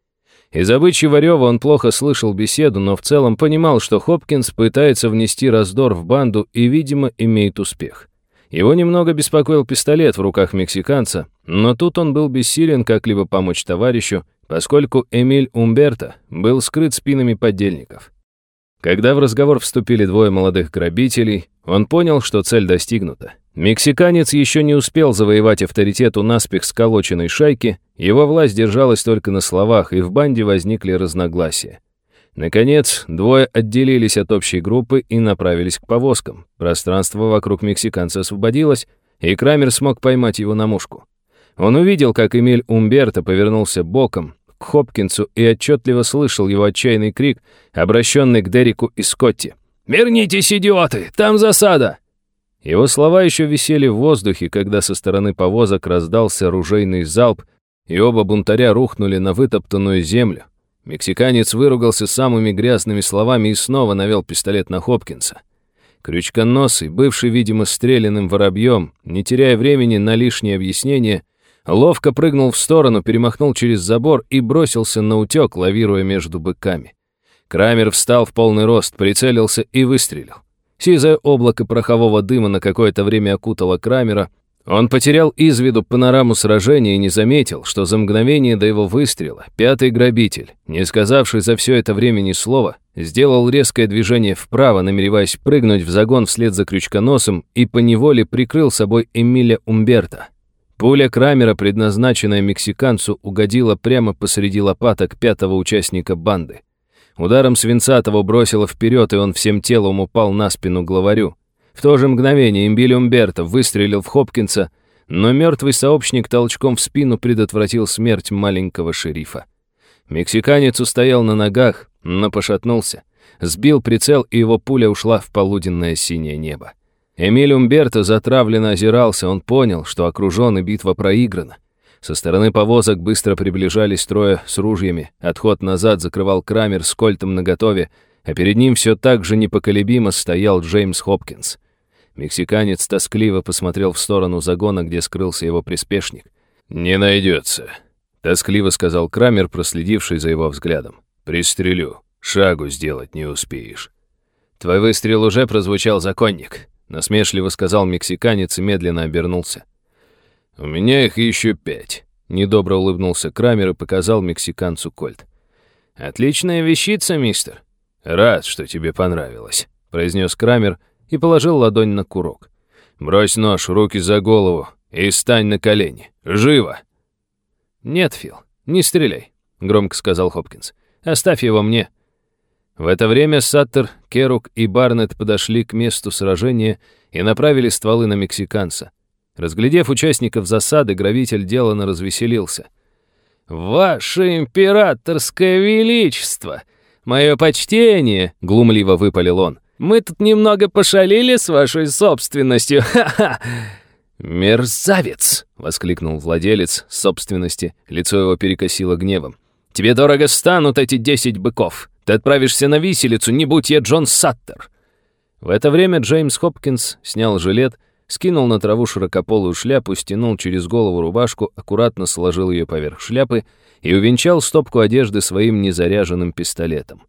Из-за бычьего рева он плохо слышал беседу, но в целом понимал, что Хопкинс пытается внести раздор в банду и, видимо, имеет успех. Его немного беспокоил пистолет в руках мексиканца, но тут он был бессилен как-либо помочь товарищу, поскольку Эмиль Умберто был скрыт спинами подельников. Когда в разговор вступили двое молодых грабителей, он понял, что цель достигнута. Мексиканец еще не успел завоевать авторитет у наспех сколоченной шайки, его власть держалась только на словах, и в банде возникли разногласия. Наконец, двое отделились от общей группы и направились к повозкам. Пространство вокруг мексиканца освободилось, и Крамер смог поймать его на мушку. Он увидел, как Эмиль Умберто повернулся боком к Хопкинсу и отчетливо слышал его отчаянный крик, обращенный к Дереку и Скотти. «Вернитесь, идиоты! Там засада!» Его слова еще висели в воздухе, когда со стороны повозок раздался ружейный залп, и оба бунтаря рухнули на вытоптанную землю. Мексиканец выругался самыми грязными словами и снова навел пистолет на Хопкинса. Крючконосый, бывший, видимо, стрелянным воробьем, не теряя времени на лишние объяснения, ловко прыгнул в сторону, перемахнул через забор и бросился на утек, лавируя между быками. Крамер встал в полный рост, прицелился и выстрелил. Сизое облако порохового дыма на какое-то время окутало Крамера. Он потерял из виду панораму сражения и не заметил, что за мгновение до его выстрела пятый грабитель, не сказавший за все это время ни слова, сделал резкое движение вправо, намереваясь прыгнуть в загон вслед за крючконосом и поневоле прикрыл собой Эмиля Умберта. Пуля Крамера, предназначенная мексиканцу, угодила прямо посреди лопаток пятого участника банды. Ударом свинца того бросило вперед, и он всем телом упал на спину главарю. В то же мгновение Эмбиль Умберто выстрелил в Хопкинса, но мертвый сообщник толчком в спину предотвратил смерть маленького шерифа. Мексиканец устоял на ногах, но пошатнулся. Сбил прицел, и его пуля ушла в полуденное синее небо. Эмиль Умберто затравленно озирался, он понял, что окружен и битва проиграна. Со стороны повозок быстро приближались трое с ружьями. Отход назад закрывал Крамер с кольтом наготове, а перед ним все так же непоколебимо стоял Джеймс Хопкинс. Мексиканец тоскливо посмотрел в сторону загона, где скрылся его приспешник. «Не найдется», — тоскливо сказал Крамер, проследивший за его взглядом. «Пристрелю. Шагу сделать не успеешь». «Твой выстрел уже прозвучал, законник», — насмешливо сказал мексиканец и медленно обернулся. «У меня их еще пять», — недобро улыбнулся Крамер и показал мексиканцу кольт. «Отличная вещица, мистер». «Рад, что тебе понравилось», — произнес Крамер и положил ладонь на курок. «Брось нож, руки за голову и стань на колени. Живо!» «Нет, Фил, не стреляй», — громко сказал Хопкинс. «Оставь его мне». В это время Саттер, Керук и Барнетт подошли к месту сражения и направили стволы на мексиканца. Разглядев участников засады, гравитель делано развеселился. «Ваше императорское величество! Мое почтение!» — глумливо выпалил он. «Мы тут немного пошалили с вашей собственностью! Ха-ха!» «Мерзавец!» — воскликнул владелец собственности, лицо его перекосило гневом. «Тебе дорого станут эти десять быков! Ты отправишься на виселицу, не будь я Джон Саттер!» В это время Джеймс Хопкинс снял жилет скинул на траву широкополую шляпу, стянул через голову рубашку, аккуратно сложил ее поверх шляпы и увенчал стопку одежды своим незаряженным пистолетом.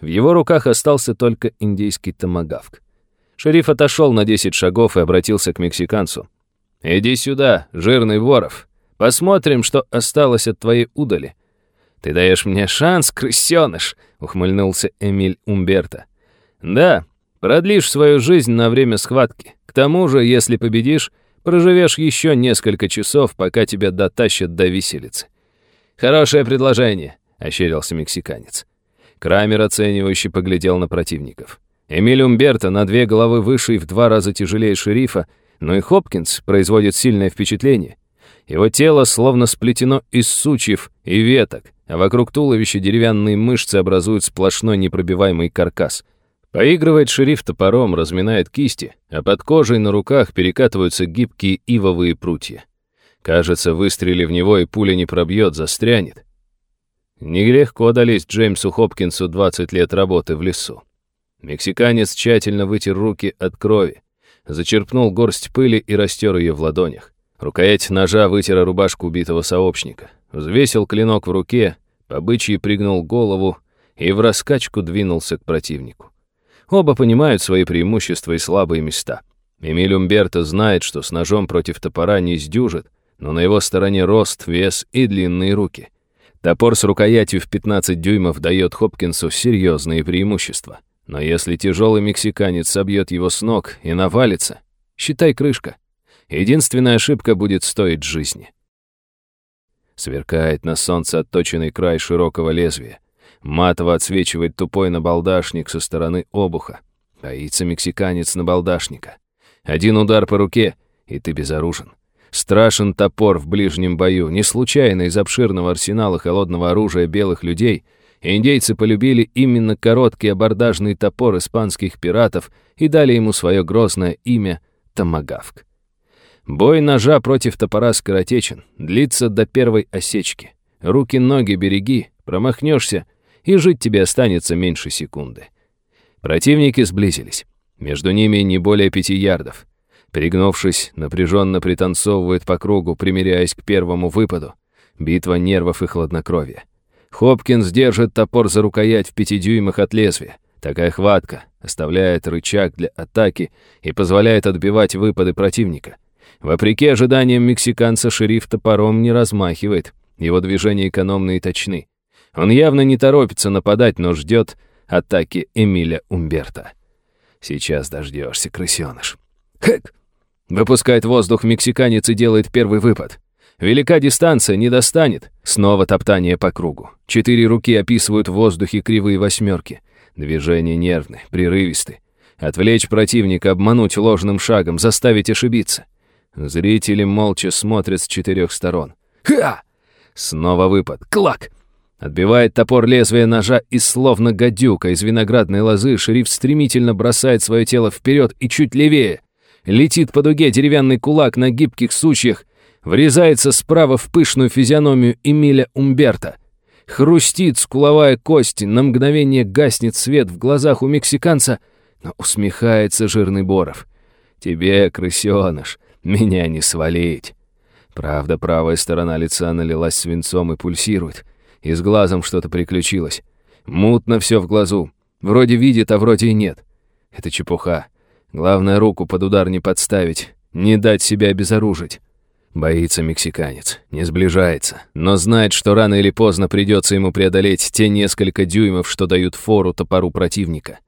В его руках остался только индейский томагавк. Шериф отошел на 10 шагов и обратился к мексиканцу. «Иди сюда, жирный воров. Посмотрим, что осталось от твоей удали». «Ты даешь мне шанс, крысёныш», — ухмыльнулся Эмиль Умберто. «Да, продлишь свою жизнь на время схватки. К тому же, если победишь, проживешь еще несколько часов, пока тебя дотащат до виселицы. Хорошее предложение, ощерился мексиканец. Крамер оценивающе поглядел на противников. Эмиль Умберто на две головы выше и в два раза тяжелее шерифа, но и Хопкинс производит сильное впечатление. Его тело словно сплетено из сучьев и веток, а вокруг туловища деревянные мышцы образуют сплошной непробиваемый каркас — Поигрывает шериф топором, разминает кисти, а под кожей на руках перекатываются гибкие ивовые прутья. Кажется, выстрели в него и пуля не пробьет, застрянет. Нелегко дались Джеймсу Хопкинсу 20 лет работы в лесу. Мексиканец тщательно вытер руки от крови, зачерпнул горсть пыли и растер ее в ладонях. Рукоять ножа вытера рубашку убитого сообщника, взвесил клинок в руке, Побычий пригнул голову и в раскачку двинулся к противнику. Оба понимают свои преимущества и слабые места. Эмиль Умберто знает, что с ножом против топора не сдюжит, но на его стороне рост, вес и длинные руки. Топор с рукоятью в 15 дюймов дает Хопкинсу серьезные преимущества. Но если тяжелый мексиканец собьет его с ног и навалится, считай крышка. Единственная ошибка будет стоить жизни. Сверкает на солнце отточенный край широкого лезвия. Матово отсвечивает тупой набалдашник со стороны обуха. Боится мексиканец набалдашника. Один удар по руке, и ты безоружен. Страшен топор в ближнем бою. Не случайно из обширного арсенала холодного оружия белых людей индейцы полюбили именно короткий абордажный топор испанских пиратов и дали ему свое грозное имя Томагавк. Бой ножа против топора скоротечен, длится до первой осечки. Руки-ноги береги, промахнешься, и жить тебе останется меньше секунды. Противники сблизились. Между ними не более пяти ярдов. Пригнувшись, напряженно пританцовывают по кругу, примиряясь к первому выпаду. Битва нервов и хладнокровия. Хопкинс держит топор за рукоять в пяти дюймах от лезвия. Такая хватка оставляет рычаг для атаки и позволяет отбивать выпады противника. Вопреки ожиданиям мексиканца, шериф топором не размахивает. Его движения экономны и точны. Он явно не торопится нападать, но ждет атаки Эмиля Умберта. Сейчас дождешься, крысеныш. Хэк! Выпускает воздух мексиканец и делает первый выпад. Велика дистанция, не достанет. Снова топтание по кругу. Четыре руки описывают в воздухе кривые восьмерки. Движения нервны, прерывисты. Отвлечь противника, обмануть ложным шагом, заставить ошибиться. Зрители молча смотрят с четырех сторон. Ха! Снова выпад. Клак! Отбивает топор лезвия ножа и словно гадюка из виноградной лозы, шериф стремительно бросает свое тело вперед и чуть левее. Летит по дуге деревянный кулак на гибких сучьях, врезается справа в пышную физиономию Эмиля Умберта. Хрустит скуловая кость, на мгновение гаснет свет в глазах у мексиканца, но усмехается жирный Боров. «Тебе, крысеныш, меня не свалить. Правда, правая сторона лица налилась свинцом и пульсирует. И с глазом что-то приключилось. Мутно все в глазу. Вроде видит, а вроде и нет. Это чепуха. Главное, руку под удар не подставить, не дать себя обезоружить. Боится мексиканец, не сближается, но знает, что рано или поздно придется ему преодолеть те несколько дюймов, что дают фору топору противника.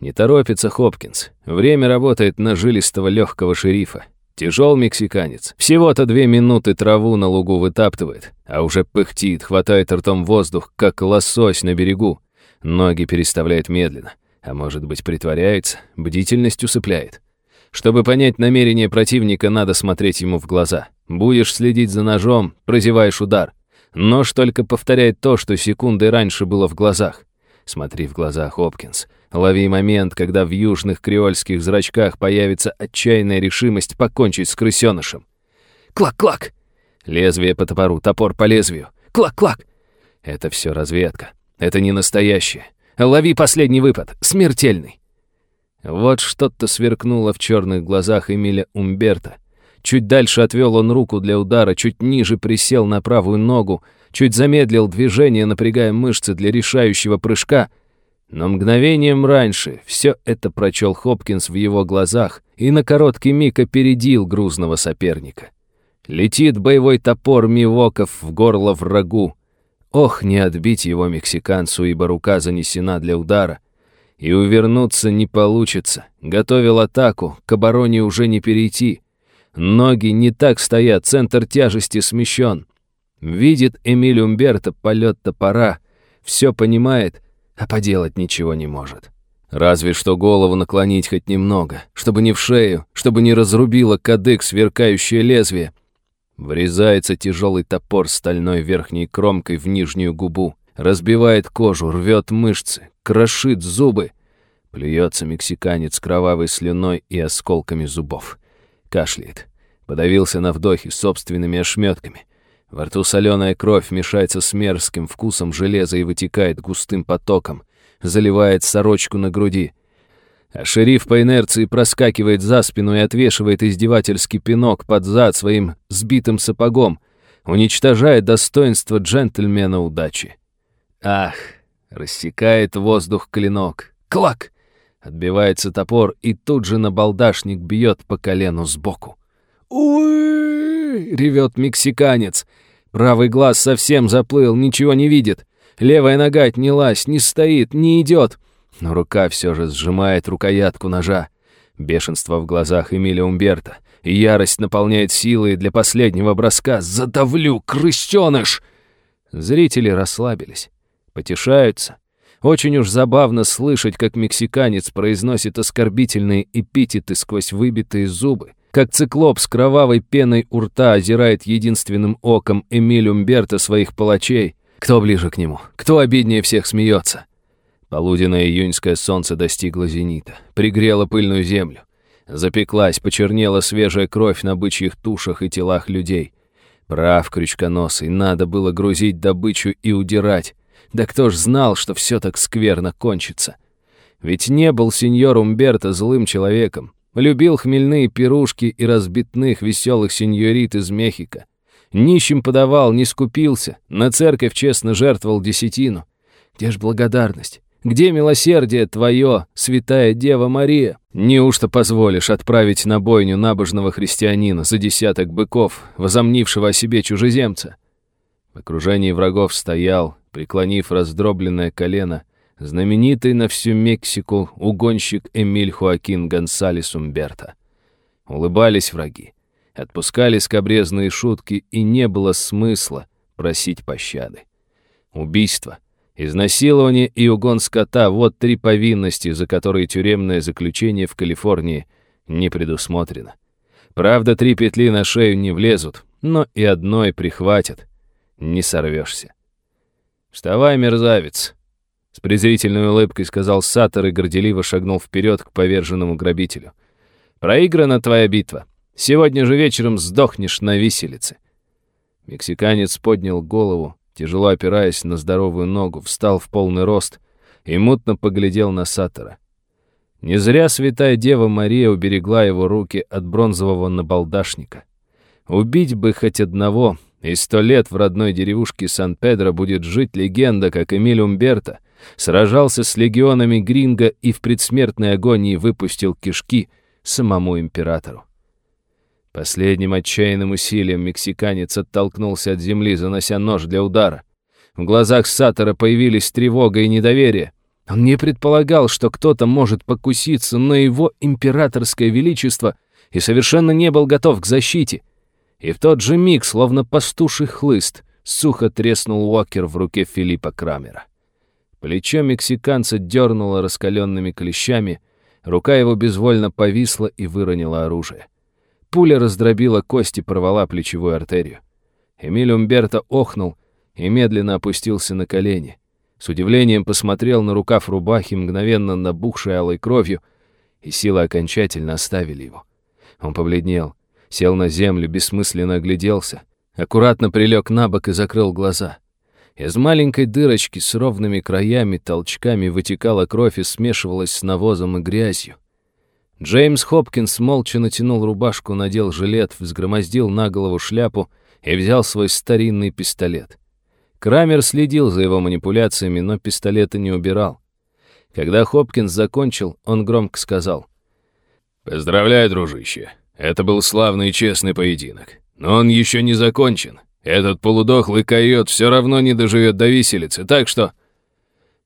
Не торопится Хопкинс. Время работает на жилистого легкого шерифа. Тяжел мексиканец. Всего-то две минуты траву на лугу вытаптывает, а уже пыхтит, хватает ртом воздух, как лосось на берегу. Ноги переставляет медленно, а может быть притворяется, бдительность усыпляет. Чтобы понять намерение противника, надо смотреть ему в глаза. Будешь следить за ножом, прозеваешь удар. Нож только повторяет то, что секундой раньше было в глазах. Смотри в глаза, Хопкинс. Лови момент, когда в южных креольских зрачках появится отчаянная решимость покончить с крысенышем. Клак-клак! Лезвие по топору, топор по лезвию. Клак-клак! Это все разведка. Это не настоящее. Лови последний выпад, смертельный. Вот что-то сверкнуло в черных глазах Эмиля Умберта. Чуть дальше отвел он руку для удара, чуть ниже присел на правую ногу, чуть замедлил движение, напрягая мышцы для решающего прыжка — но мгновением раньше все это прочел Хопкинс в его глазах и на короткий миг опередил грузного соперника. Летит боевой топор Мивоков в горло врагу. Ох, не отбить его мексиканцу, ибо рука занесена для удара. И увернуться не получится. Готовил атаку, к обороне уже не перейти. Ноги не так стоят, центр тяжести смещен. Видит Эмиль Умберто полет топора, все понимает — а поделать ничего не может. Разве что голову наклонить хоть немного, чтобы не в шею, чтобы не разрубило кадык сверкающее лезвие. Врезается тяжелый топор стальной верхней кромкой в нижнюю губу, разбивает кожу, рвет мышцы, крошит зубы. Плюется мексиканец кровавой слюной и осколками зубов. Кашляет. Подавился на вдохе собственными ошметками. Во рту соленая кровь мешается с мерзким вкусом железа и вытекает густым потоком, заливает сорочку на груди. А шериф по инерции проскакивает за спину и отвешивает издевательский пинок под зад своим сбитым сапогом, уничтожая достоинство джентльмена удачи. Ах, рассекает воздух клинок. Клак! Отбивается топор, и тут же набалдашник бьет по колену сбоку. «Уи!» — ревет мексиканец. Правый глаз совсем заплыл, ничего не видит. Левая нога отнялась, не стоит, не идет. Но рука все же сжимает рукоятку ножа. Бешенство в глазах Эмиля Умберта. Ярость наполняет силой для последнего броска. «Задавлю, крысёныш!» Зрители расслабились, потешаются. Очень уж забавно слышать, как мексиканец произносит оскорбительные эпитеты сквозь выбитые зубы, как циклоп с кровавой пеной у рта озирает единственным оком Эмиль Умберта своих палачей. Кто ближе к нему? Кто обиднее всех смеется? Полуденное июньское солнце достигло зенита, пригрело пыльную землю. Запеклась, почернела свежая кровь на бычьих тушах и телах людей. Прав, крючконосый, надо было грузить добычу и удирать. Да кто ж знал, что все так скверно кончится? Ведь не был сеньор Умберто злым человеком. Любил хмельные пирушки и разбитных веселых сеньорит из Мехико. Нищим подавал, не скупился, на церковь честно жертвовал десятину. Где ж благодарность? Где милосердие твое, святая Дева Мария? Неужто позволишь отправить на бойню набожного христианина за десяток быков, возомнившего о себе чужеземца? В окружении врагов стоял, преклонив раздробленное колено, знаменитый на всю Мексику угонщик Эмиль Хуакин Гонсалес Умберто. Улыбались враги, отпускали скобрезные шутки, и не было смысла просить пощады. Убийство — Изнасилование и угон скота — вот три повинности, за которые тюремное заключение в Калифорнии не предусмотрено. Правда, три петли на шею не влезут, но и одной прихватят. Не сорвешься. «Вставай, мерзавец!» С презрительной улыбкой сказал Саттер и горделиво шагнул вперед к поверженному грабителю. «Проиграна твоя битва. Сегодня же вечером сдохнешь на виселице». Мексиканец поднял голову, тяжело опираясь на здоровую ногу, встал в полный рост и мутно поглядел на Сатора. Не зря святая Дева Мария уберегла его руки от бронзового набалдашника. Убить бы хоть одного, и сто лет в родной деревушке Сан-Педро будет жить легенда, как Эмиль Умберто сражался с легионами Гринга и в предсмертной агонии выпустил кишки самому императору. Последним отчаянным усилием мексиканец оттолкнулся от земли, занося нож для удара. В глазах Саттера появились тревога и недоверие. Он не предполагал, что кто-то может покуситься на его императорское величество и совершенно не был готов к защите. И в тот же миг, словно пастуший хлыст, сухо треснул Уокер в руке Филиппа Крамера. Плечо мексиканца дернуло раскаленными клещами, рука его безвольно повисла и выронила оружие. Пуля раздробила кости, порвала плечевую артерию. Эмиль Умберто охнул и медленно опустился на колени. С удивлением посмотрел на рукав рубахи, мгновенно набухшей алой кровью, и силы окончательно оставили его. Он побледнел, сел на землю, бессмысленно огляделся, аккуратно прилег на бок и закрыл глаза. Из маленькой дырочки с ровными краями, толчками вытекала кровь и смешивалась с навозом и грязью. Джеймс Хопкинс молча натянул рубашку, надел жилет, взгромоздил на голову шляпу и взял свой старинный пистолет. Крамер следил за его манипуляциями, но пистолета не убирал. Когда Хопкинс закончил, он громко сказал. «Поздравляю, дружище. Это был славный и честный поединок. Но он еще не закончен. Этот полудохлый койот все равно не доживет до виселицы, так что...»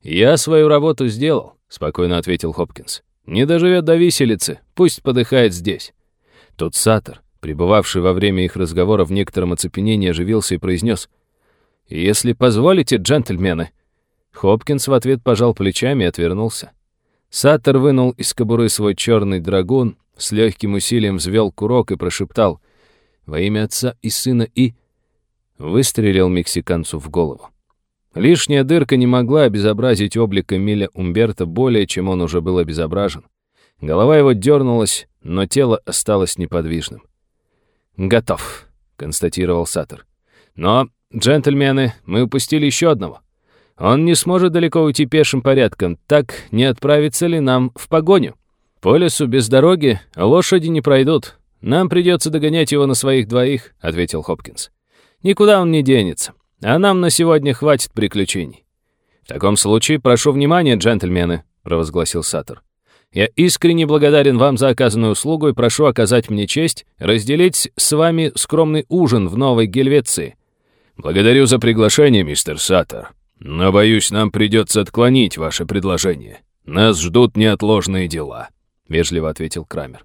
«Я свою работу сделал», — спокойно ответил Хопкинс. Не доживет до виселицы, пусть подыхает здесь. Тут Сатор, пребывавший во время их разговора в некотором оцепенении, оживился и произнес «Если позволите, джентльмены». Хопкинс в ответ пожал плечами и отвернулся. Саттер вынул из кобуры свой черный драгун, с легким усилием взвел курок и прошептал «Во имя отца и сына и...» Выстрелил мексиканцу в голову. Лишняя дырка не могла обезобразить облик Эмиля Умберта более, чем он уже был обезображен. Голова его дернулась, но тело осталось неподвижным. «Готов», — констатировал Саттер. «Но, джентльмены, мы упустили еще одного. Он не сможет далеко уйти пешим порядком, так не отправится ли нам в погоню? По лесу без дороги лошади не пройдут. Нам придется догонять его на своих двоих», — ответил Хопкинс. «Никуда он не денется. А нам на сегодня хватит приключений. «В таком случае прошу внимания, джентльмены», — провозгласил Саттер. «Я искренне благодарен вам за оказанную услугу и прошу оказать мне честь разделить с вами скромный ужин в Новой Гельвеции». «Благодарю за приглашение, мистер Саттер, но, боюсь, нам придется отклонить ваше предложение. Нас ждут неотложные дела», — вежливо ответил Крамер.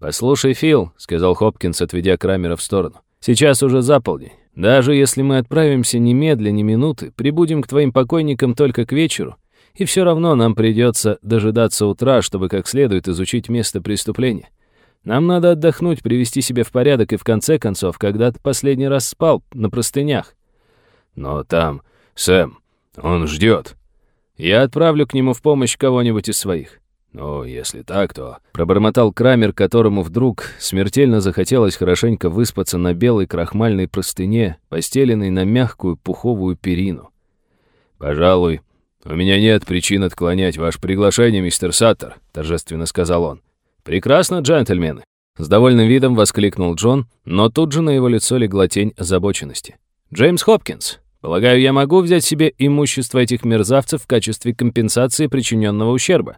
«Послушай, Фил», — сказал Хопкинс, отведя Крамера в сторону, — «сейчас уже заполдень. Даже если мы отправимся немедля, ни минуты, прибудем к твоим покойникам только к вечеру, и все равно нам придется дожидаться утра, чтобы как следует изучить место преступления. Нам надо отдохнуть, привести себя в порядок и в конце концов, когда ты последний раз спал на простынях. Но там, Сэм, он ждет. Я отправлю к нему в помощь кого-нибудь из своих. «Ну, если так, то...» Пробормотал Крамер, которому вдруг смертельно захотелось хорошенько выспаться на белой крахмальной простыне, постеленной на мягкую пуховую перину. «Пожалуй, у меня нет причин отклонять ваше приглашение, мистер Саттер», торжественно сказал он. «Прекрасно, джентльмены!» С довольным видом воскликнул Джон, но тут же на его лицо легла тень озабоченности. «Джеймс Хопкинс, полагаю, я могу взять себе имущество этих мерзавцев в качестве компенсации причиненного ущерба?»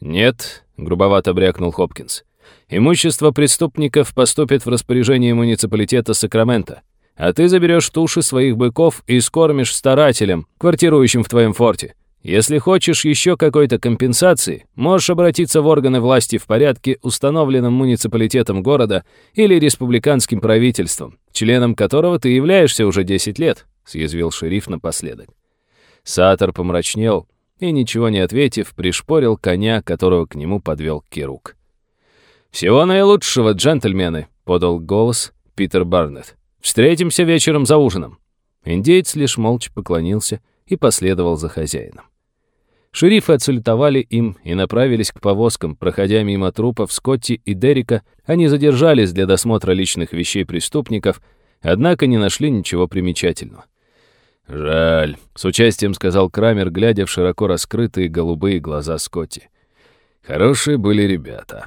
«Нет», — грубовато брякнул Хопкинс. «Имущество преступников поступит в распоряжение муниципалитета Сакрамента, а ты заберешь туши своих быков и скормишь старателям, квартирующим в твоем форте. Если хочешь еще какой-то компенсации, можешь обратиться в органы власти в порядке, установленном муниципалитетом города или республиканским правительством, членом которого ты являешься уже 10 лет», — съязвил шериф напоследок. Сатор помрачнел, и, ничего не ответив, пришпорил коня, которого к нему подвел Кирук. «Всего наилучшего, джентльмены!» — подал голос Питер Барнетт. «Встретимся вечером за ужином». Индеец лишь молча поклонился и последовал за хозяином. Шерифы отсалютовали им и направились к повозкам, проходя мимо трупов Скотти и Дерека, они задержались для досмотра личных вещей преступников, однако не нашли ничего примечательного. «Жаль», — с участием сказал Крамер, глядя в широко раскрытые голубые глаза Скотти. «Хорошие были ребята».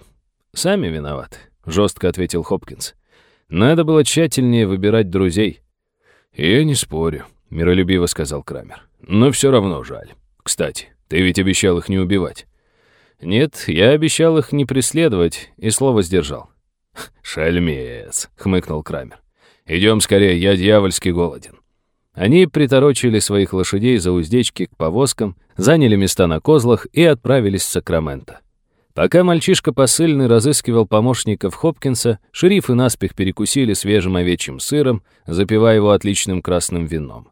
«Сами виноваты», — жестко ответил Хопкинс. «Надо было тщательнее выбирать друзей». «Я не спорю», — миролюбиво сказал Крамер. «Но все равно жаль. Кстати, ты ведь обещал их не убивать». «Нет, я обещал их не преследовать и слово сдержал». «Шальмец», — хмыкнул Крамер. «Идем скорее, я дьявольски голоден». Они приторочили своих лошадей за уздечки к повозкам, заняли места на козлах и отправились в Сакраменто. Пока мальчишка посыльный разыскивал помощников Хопкинса, шерифы наспех перекусили свежим овечьим сыром, запивая его отличным красным вином.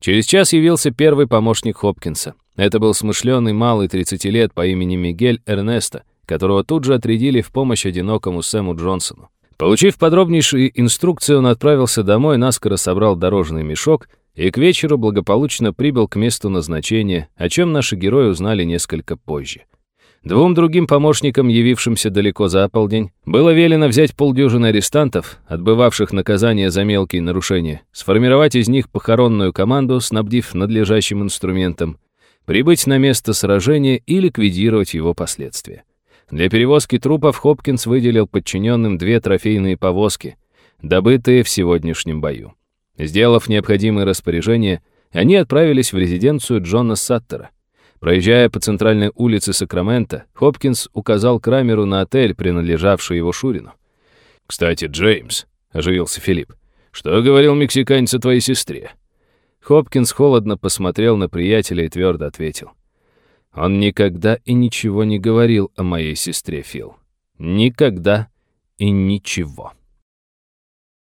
Через час явился первый помощник Хопкинса. Это был смышленый малый 30 лет по имени Мигель Эрнесто, которого тут же отрядили в помощь одинокому Сэму Джонсону. Получив подробнейшие инструкции, он отправился домой, наскоро собрал дорожный мешок и к вечеру благополучно прибыл к месту назначения, о чем наши герои узнали несколько позже. Двум другим помощникам, явившимся далеко за полдень, было велено взять полдюжины арестантов, отбывавших наказание за мелкие нарушения, сформировать из них похоронную команду, снабдив надлежащим инструментом, прибыть на место сражения и ликвидировать его последствия. Для перевозки трупов Хопкинс выделил подчиненным две трофейные повозки, добытые в сегодняшнем бою. Сделав необходимые распоряжения, они отправились в резиденцию Джона Саттера. Проезжая по центральной улице Сакрамента, Хопкинс указал Крамеру на отель, принадлежавший его Шурину. «Кстати, Джеймс», — оживился Филипп, — «что говорил мексиканец о твоей сестре?» Хопкинс холодно посмотрел на приятеля и твердо ответил. Он никогда и ничего не говорил о моей сестре Фил. Никогда и ничего.